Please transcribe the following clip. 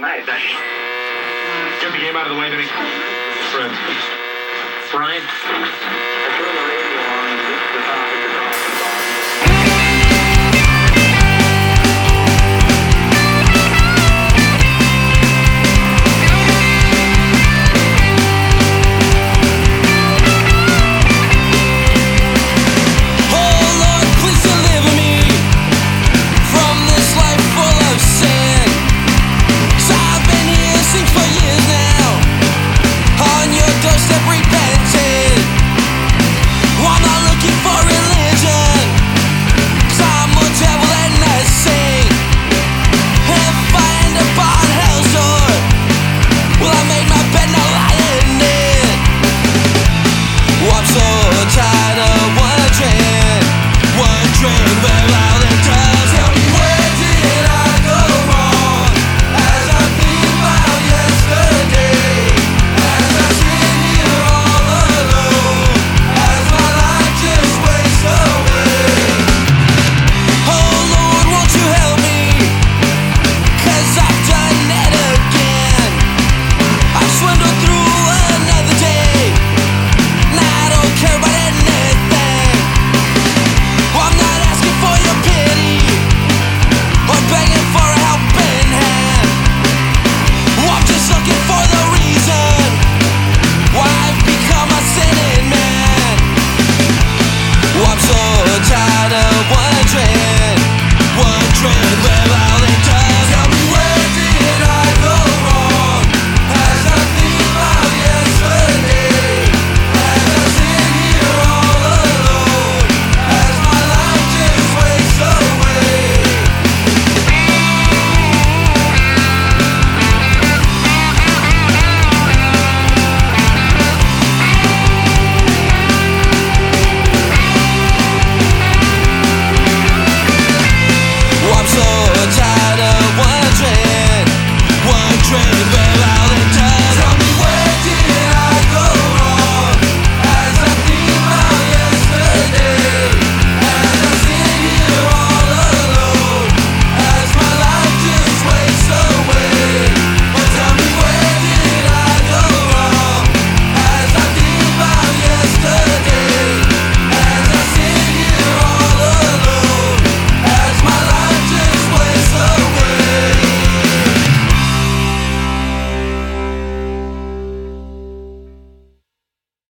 nice. Get the game out of the way, Vinny. Fred. Brian?